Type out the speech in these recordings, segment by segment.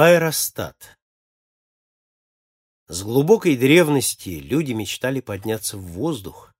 Аэростат С глубокой древности люди мечтали подняться в воздух,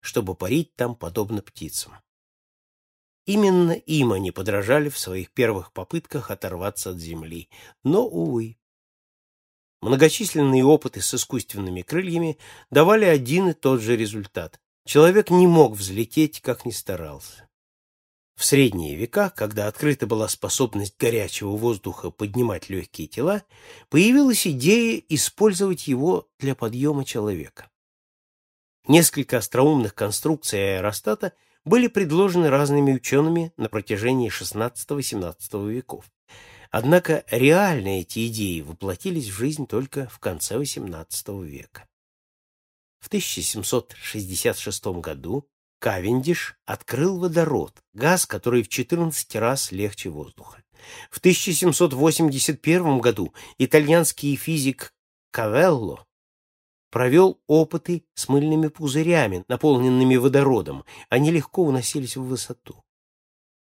чтобы парить там подобно птицам. Именно им они подражали в своих первых попытках оторваться от земли. Но, увы, многочисленные опыты с искусственными крыльями давали один и тот же результат. Человек не мог взлететь, как ни старался. В средние века, когда открыта была способность горячего воздуха поднимать легкие тела, появилась идея использовать его для подъема человека. Несколько остроумных конструкций аэростата были предложены разными учеными на протяжении XVI-XVII веков. Однако реально эти идеи воплотились в жизнь только в конце XVIII века. В 1766 году Кавендиш открыл водород, газ, который в 14 раз легче воздуха. В 1781 году итальянский физик Кавелло провел опыты с мыльными пузырями, наполненными водородом. Они легко уносились в высоту.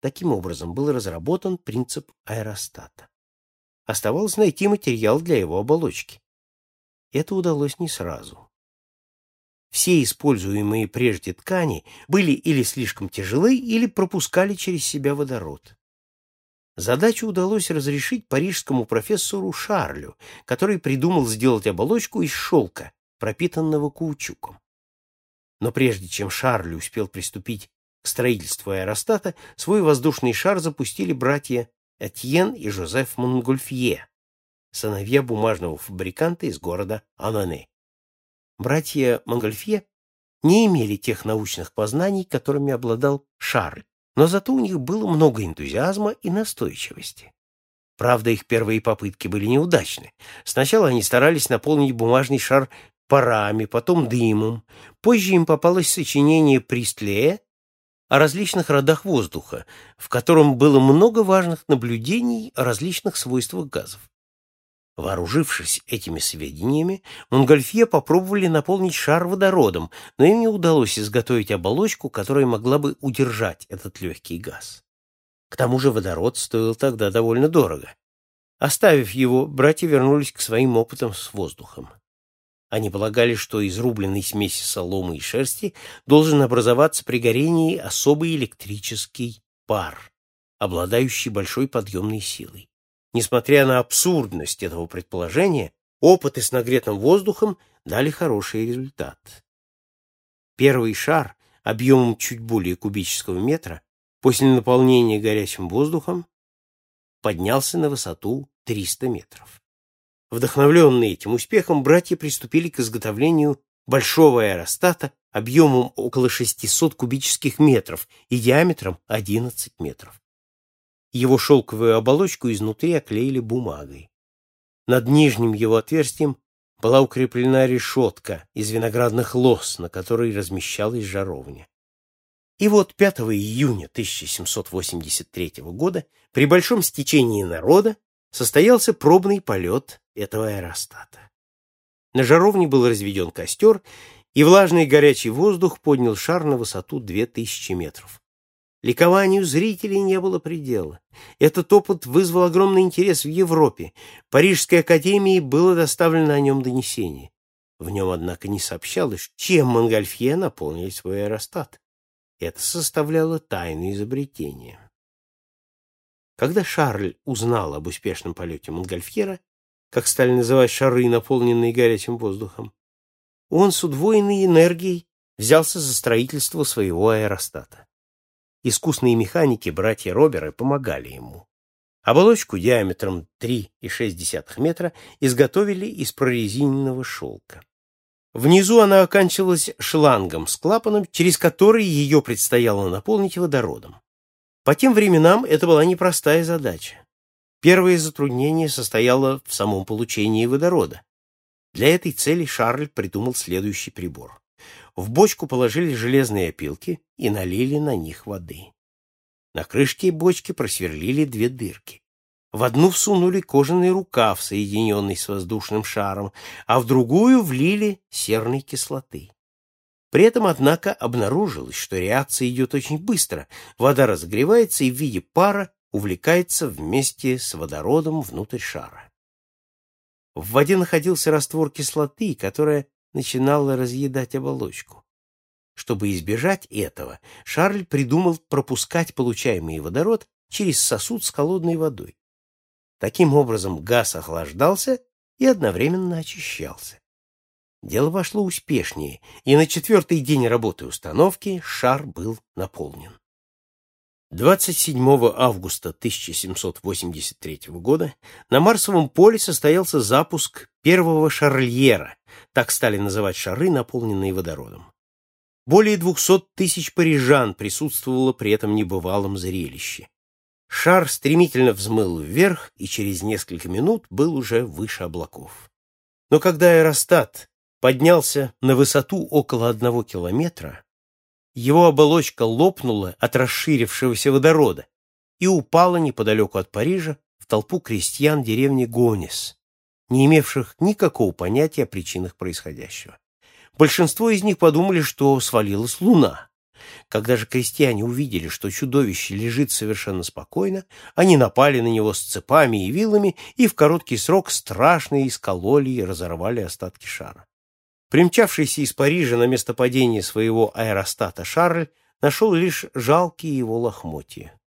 Таким образом был разработан принцип аэростата. Оставалось найти материал для его оболочки. Это удалось не сразу. Все используемые прежде ткани были или слишком тяжелы, или пропускали через себя водород. Задачу удалось разрешить парижскому профессору Шарлю, который придумал сделать оболочку из шелка, пропитанного каучуком. Но прежде чем Шарль успел приступить к строительству аэростата, свой воздушный шар запустили братья Этьен и Жозеф Монгольфье, сыновья бумажного фабриканта из города Анане. Братья Монгольфье не имели тех научных познаний, которыми обладал Шарль, но зато у них было много энтузиазма и настойчивости. Правда, их первые попытки были неудачны. Сначала они старались наполнить бумажный шар парами, потом дымом. Позже им попалось сочинение Пристлея о различных родах воздуха, в котором было много важных наблюдений о различных свойствах газов. Вооружившись этими сведениями, Монгольфье попробовали наполнить шар водородом, но им не удалось изготовить оболочку, которая могла бы удержать этот легкий газ. К тому же водород стоил тогда довольно дорого. Оставив его, братья вернулись к своим опытам с воздухом. Они полагали, что из рубленной смеси соломы и шерсти должен образоваться при горении особый электрический пар, обладающий большой подъемной силой. Несмотря на абсурдность этого предположения, опыты с нагретым воздухом дали хороший результат. Первый шар объемом чуть более кубического метра после наполнения горячим воздухом поднялся на высоту 300 метров. Вдохновленные этим успехом, братья приступили к изготовлению большого аэростата объемом около 600 кубических метров и диаметром 11 метров. Его шелковую оболочку изнутри оклеили бумагой. Над нижним его отверстием была укреплена решетка из виноградных лоз, на которой размещалась жаровня. И вот 5 июня 1783 года при большом стечении народа состоялся пробный полет этого аэростата. На жаровне был разведен костер, и влажный горячий воздух поднял шар на высоту 2000 метров. Ликованию зрителей не было предела. Этот опыт вызвал огромный интерес в Европе. Парижской академии было доставлено о нем донесение. В нем, однако, не сообщалось, чем Монгольфье наполнил свой аэростат. Это составляло тайну изобретения. Когда Шарль узнал об успешном полете Монгольфьера, как стали называть шары, наполненные горячим воздухом, он с удвоенной энергией взялся за строительство своего аэростата. Искусные механики, братья Роберы, помогали ему. Оболочку диаметром 3,6 метра изготовили из прорезиненного шелка. Внизу она оканчивалась шлангом с клапаном, через который ее предстояло наполнить водородом. По тем временам это была непростая задача. Первое затруднение состояло в самом получении водорода. Для этой цели Шарль придумал следующий прибор. В бочку положили железные опилки и налили на них воды. На крышке бочки просверлили две дырки. В одну всунули кожаный рукав, соединенный с воздушным шаром, а в другую влили серной кислоты. При этом, однако, обнаружилось, что реакция идет очень быстро. Вода разогревается и в виде пара увлекается вместе с водородом внутрь шара. В воде находился раствор кислоты, которая начинала разъедать оболочку. Чтобы избежать этого, Шарль придумал пропускать получаемый водород через сосуд с холодной водой. Таким образом газ охлаждался и одновременно очищался. Дело пошло успешнее, и на четвертый день работы установки шар был наполнен. 27 августа 1783 года на Марсовом поле состоялся запуск первого шарльера, так стали называть шары, наполненные водородом. Более 200 тысяч парижан присутствовало при этом небывалом зрелище. Шар стремительно взмыл вверх и через несколько минут был уже выше облаков. Но когда аэростат поднялся на высоту около одного километра, его оболочка лопнула от расширившегося водорода и упала неподалеку от Парижа в толпу крестьян деревни Гонес, не имевших никакого понятия о причинах происходящего. Большинство из них подумали, что свалилась луна. Когда же крестьяне увидели, что чудовище лежит совершенно спокойно, они напали на него с цепами и вилами и в короткий срок страшно искололи и разорвали остатки шара. Примчавшийся из Парижа на место падения своего аэростата Шарль нашел лишь жалкие его лохмотья.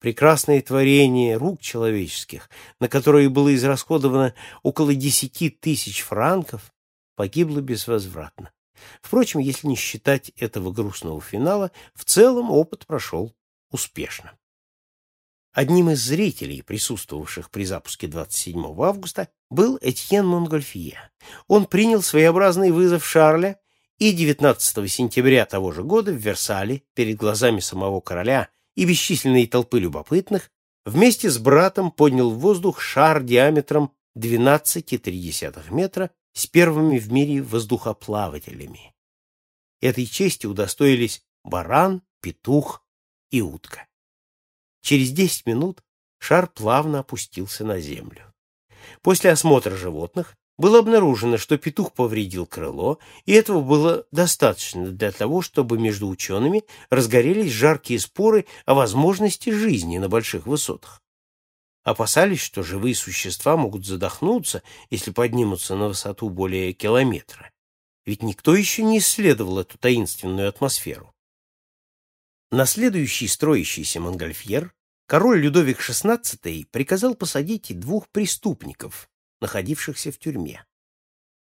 Прекрасное творение рук человеческих, на которое было израсходовано около десяти тысяч франков, погибло безвозвратно. Впрочем, если не считать этого грустного финала, в целом опыт прошел успешно. Одним из зрителей, присутствовавших при запуске 27 августа, был Этьен Монгольфье. Он принял своеобразный вызов Шарля и 19 сентября того же года в Версале, перед глазами самого короля и бесчисленной толпы любопытных, вместе с братом поднял в воздух шар диаметром 12,3 метра с первыми в мире воздухоплавателями. Этой чести удостоились баран, петух и утка. Через десять минут шар плавно опустился на землю. После осмотра животных было обнаружено, что петух повредил крыло, и этого было достаточно для того, чтобы между учеными разгорелись жаркие споры о возможности жизни на больших высотах. Опасались, что живые существа могут задохнуться, если поднимутся на высоту более километра. Ведь никто еще не исследовал эту таинственную атмосферу. На следующий строящийся Монгольфьер король Людовик XVI приказал посадить двух преступников, находившихся в тюрьме.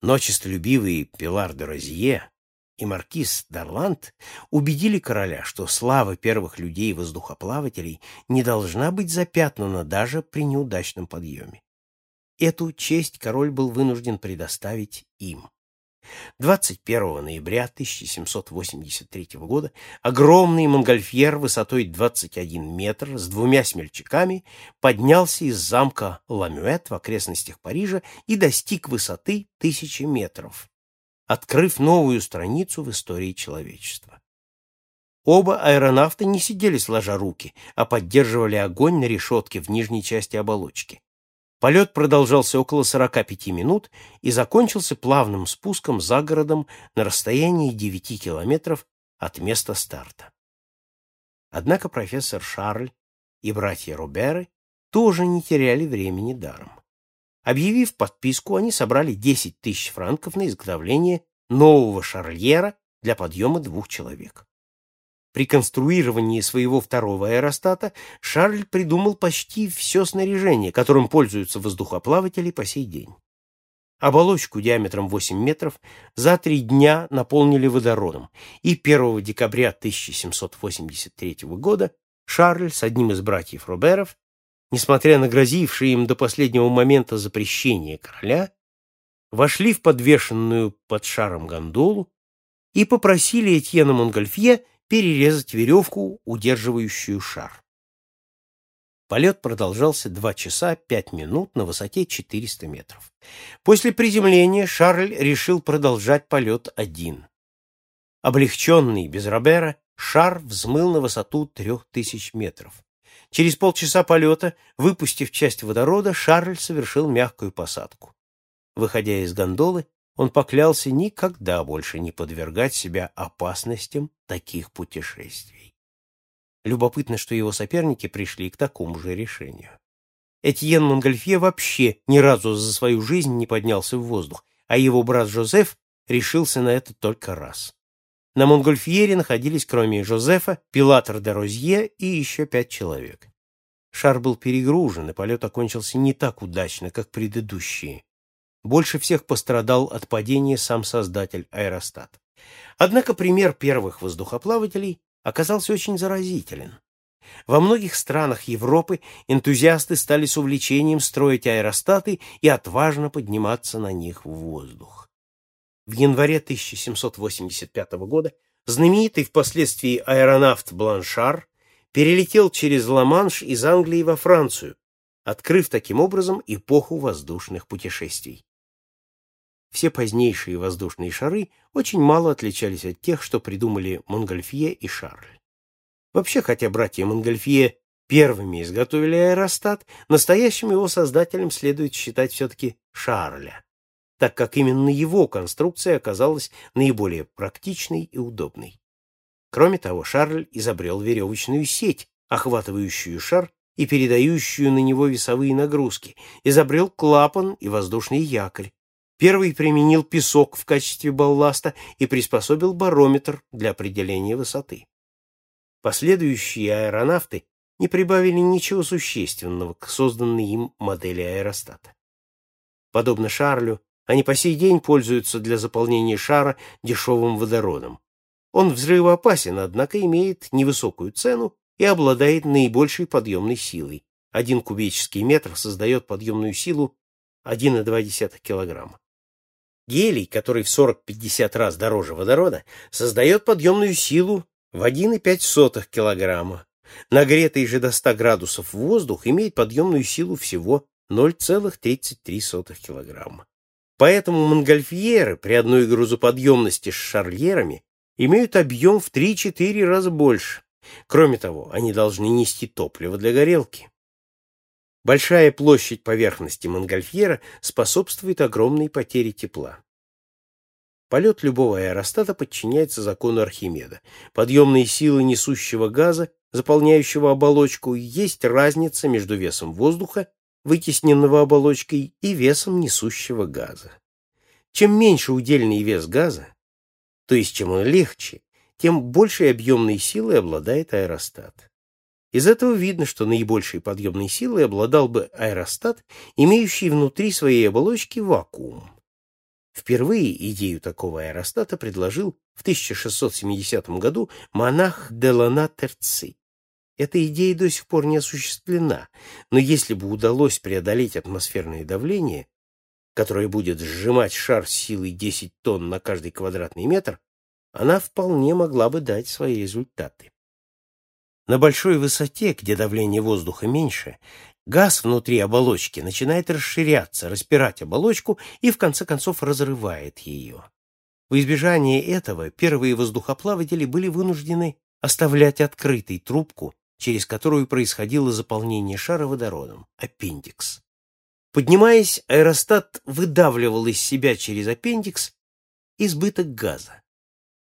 Но честолюбивые Пилар де Розье и маркиз Дарланд убедили короля, что слава первых людей-воздухоплавателей не должна быть запятнана даже при неудачном подъеме. Эту честь король был вынужден предоставить им. 21 ноября 1783 года огромный монгольфьер высотой 21 метр с двумя смельчаками поднялся из замка Ламюэт в окрестностях Парижа и достиг высоты тысячи метров, открыв новую страницу в истории человечества. Оба аэронавта не сидели сложа руки, а поддерживали огонь на решетке в нижней части оболочки. Полет продолжался около 45 минут и закончился плавным спуском за городом на расстоянии 9 километров от места старта. Однако профессор Шарль и братья Роберы тоже не теряли времени даром. Объявив подписку, они собрали 10 тысяч франков на изготовление нового шарльера для подъема двух человек. При конструировании своего второго аэростата Шарль придумал почти все снаряжение, которым пользуются воздухоплаватели по сей день. Оболочку диаметром 8 метров за три дня наполнили водородом, и 1 декабря 1783 года Шарль с одним из братьев Роберов, несмотря на грозившие им до последнего момента запрещение короля, вошли в подвешенную под шаром гондолу и попросили Этьена Монгольфье перерезать веревку, удерживающую шар. Полет продолжался 2 часа 5 минут на высоте 400 метров. После приземления Шарль решил продолжать полет один. Облегченный без Робера, шар взмыл на высоту 3000 метров. Через полчаса полета, выпустив часть водорода, Шарль совершил мягкую посадку. Выходя из гондолы, он поклялся никогда больше не подвергать себя опасностям таких путешествий. Любопытно, что его соперники пришли к такому же решению. Этьен Монгольфье вообще ни разу за свою жизнь не поднялся в воздух, а его брат Жозеф решился на это только раз. На Монгольфьере находились, кроме Жозефа, Пилатр де Розье и еще пять человек. Шар был перегружен, и полет окончился не так удачно, как предыдущие. Больше всех пострадал от падения сам создатель аэростат. Однако пример первых воздухоплавателей оказался очень заразителен. Во многих странах Европы энтузиасты стали с увлечением строить аэростаты и отважно подниматься на них в воздух. В январе 1785 года знаменитый впоследствии аэронавт Бланшар перелетел через Ла-Манш из Англии во Францию, открыв таким образом эпоху воздушных путешествий. Все позднейшие воздушные шары очень мало отличались от тех, что придумали Монгольфье и Шарль. Вообще, хотя братья Монгольфье первыми изготовили аэростат, настоящим его создателем следует считать все-таки Шарля, так как именно его конструкция оказалась наиболее практичной и удобной. Кроме того, Шарль изобрел веревочную сеть, охватывающую шар и передающую на него весовые нагрузки, изобрел клапан и воздушный якорь. Первый применил песок в качестве балласта и приспособил барометр для определения высоты. Последующие аэронавты не прибавили ничего существенного к созданной им модели аэростата. Подобно Шарлю, они по сей день пользуются для заполнения шара дешевым водородом. Он взрывоопасен, однако имеет невысокую цену и обладает наибольшей подъемной силой. Один кубический метр создает подъемную силу 1,2 килограмма. Гелий, который в 40-50 раз дороже водорода, создает подъемную силу в 1,5 килограмма. Нагретый же до 100 градусов воздух имеет подъемную силу всего 0,33 килограмма. Поэтому монгольфьеры при одной грузоподъемности с шарлерами имеют объем в 3-4 раза больше. Кроме того, они должны нести топливо для горелки. Большая площадь поверхности Монгольфьера способствует огромной потере тепла. Полет любого аэростата подчиняется закону Архимеда. Подъемные силы несущего газа, заполняющего оболочку, есть разница между весом воздуха, вытесненного оболочкой, и весом несущего газа. Чем меньше удельный вес газа, то есть чем он легче, тем большей объемной силой обладает аэростат. Из этого видно, что наибольшей подъемной силой обладал бы аэростат, имеющий внутри своей оболочки вакуум. Впервые идею такого аэростата предложил в 1670 году монах Делана Терци. Эта идея до сих пор не осуществлена, но если бы удалось преодолеть атмосферное давление, которая будет сжимать шар силой 10 тонн на каждый квадратный метр, она вполне могла бы дать свои результаты. На большой высоте, где давление воздуха меньше, газ внутри оболочки начинает расширяться, распирать оболочку и в конце концов разрывает ее. В избежание этого первые воздухоплаватели были вынуждены оставлять открытой трубку, через которую происходило заполнение шара водородом, аппендикс. Поднимаясь, аэростат выдавливал из себя через аппендикс избыток газа.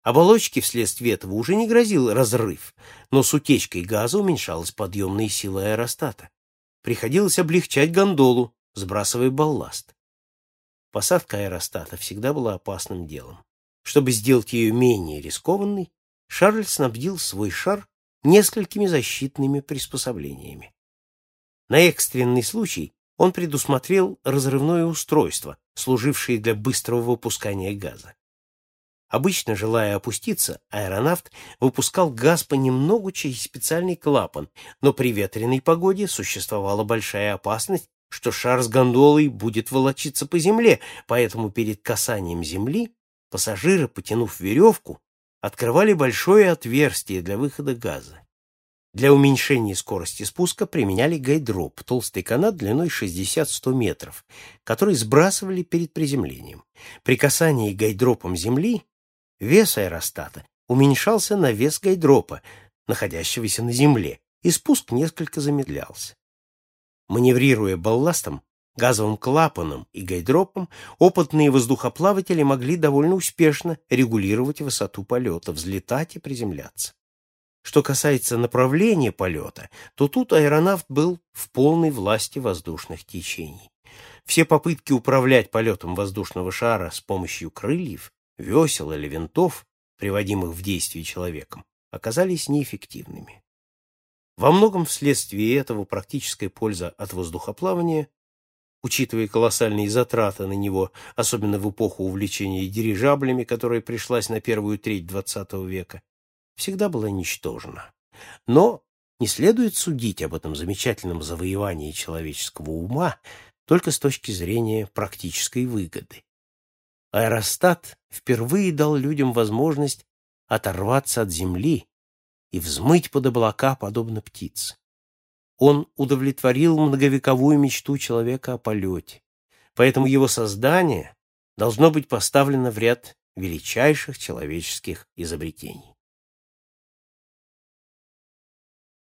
Оболочке вследствие этого уже не грозил разрыв, но с утечкой газа уменьшалась подъемная сила аэростата. Приходилось облегчать гондолу, сбрасывая балласт. Посадка аэростата всегда была опасным делом. Чтобы сделать ее менее рискованной, Шарль снабдил свой шар несколькими защитными приспособлениями. На экстренный случай он предусмотрел разрывное устройство, служившее для быстрого выпускания газа. Обычно, желая опуститься, аэронавт выпускал газ понемногу через специальный клапан, но при ветреной погоде существовала большая опасность, что шар с гондолой будет волочиться по земле, поэтому перед касанием земли пассажиры, потянув веревку, открывали большое отверстие для выхода газа. Для уменьшения скорости спуска применяли гайдроп, толстый канат длиной 60-100 метров, который сбрасывали перед приземлением. При касании гайдропом земли вес аэростата уменьшался на вес гайдропа, находящегося на земле, и спуск несколько замедлялся. Маневрируя балластом, газовым клапаном и гайдропом, опытные воздухоплаватели могли довольно успешно регулировать высоту полета, взлетать и приземляться. Что касается направления полета, то тут аэронавт был в полной власти воздушных течений. Все попытки управлять полетом воздушного шара с помощью крыльев, весел или винтов, приводимых в действие человеком, оказались неэффективными. Во многом вследствие этого практическая польза от воздухоплавания, учитывая колоссальные затраты на него, особенно в эпоху увлечения дирижаблями, которая пришлась на первую треть XX века, всегда была ничтожна. Но не следует судить об этом замечательном завоевании человеческого ума только с точки зрения практической выгоды. Аэростат впервые дал людям возможность оторваться от земли и взмыть под облака, подобно птице. Он удовлетворил многовековую мечту человека о полете, поэтому его создание должно быть поставлено в ряд величайших человеческих изобретений.